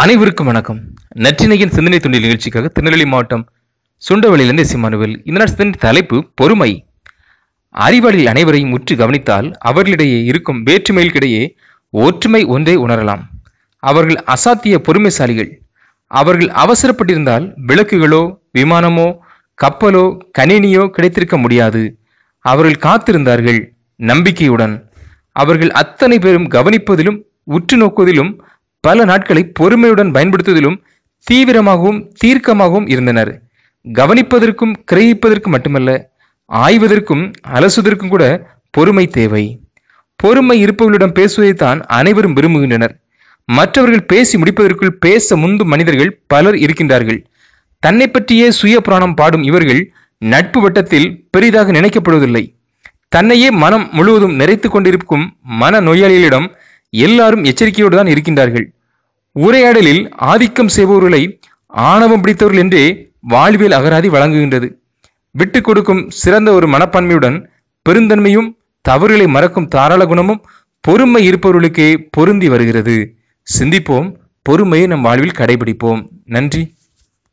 அனைவருக்கும் வணக்கம். நற்றினையின் சிந்தனை துண்டில் நிகழ்ச்சிக்காக திருநெல்வேலி மாவட்டம் சுண்டவளியிலிருந்து சிம்மானுவில் இந்த நாள் சிந்தனை தலைப்பு பொறுமை. அறிவாளில் அனைவரையும் உற்று கவனித்தால் அவர்களிடையே இருக்கும் வேற்றுமைகளுக்கிடையே ஒற்றுமை ஒன்றை உணரலாம். அவர்கள் அசாத்திய பொறுமைசாலிகள். அவர்கள் அவசரப்பட்டிருந்தால் விளக்குகளோ விமானமோ கப்பலோ கணினியோ கிடைத்திருக்க முடியாது. அவர்கள் காத்திருந்தார்கள் நம்பிக்கையுடன். அவர்கள் அத்தனை பேரும் கவனிப்பதிலும் உற்று நோக்குவதிலும் பல நாட்களை பொறுமையுடன் பயன்படுத்துவதிலும் தீவிரமாகவும் தீர்க்கமாகவும் இருந்தனர். கவனிப்பதற்கும் கிரகிப்பதற்கும் மட்டுமல்ல ஆய்வதற்கும் அலசுவதற்கும் கூட பொறுமை தேவை. பொறுமை இருப்பவர்களிடம் பேசுவதைத்தான் அனைவரும் விரும்புகின்றனர். மற்றவர்கள் பேசி முடிப்பதற்குள் பேச முந்தும் மனிதர்கள் பலர் இருக்கின்றார்கள். தன்னை பற்றியே சுய புராணம் பாடும் இவர்கள் நட்பு வட்டத்தில் பெரிதாக நினைக்கப்படுவதில்லை. தன்னையே மனம் முழுவதும் நிறைத்துக் கொண்டிருக்கும் மன நோயாளிகளிடம் எல்லாரும் எச்சரிக்கையோடு தான் இருக்கின்றார்கள். உரையாடலில் ஆதிக்கம் செய்பவர்களை ஆணவம் பிடித்தவர்கள் என்றே வாழ்வியல் அகராதி வழங்குகின்றது. விட்டு கொடுக்கும் சிறந்த ஒரு மனப்பான்மையுடன் பெருந்தன்மையும் தவறுகளை மறக்கும் தாராள குணமும் பொறுமை இருப்பவர்களுக்கே பொருந்தி வருகிறது. சிந்திப்போம் பொறுமையை நம் வாழ்வில் கடைபிடிப்போம். நன்றி.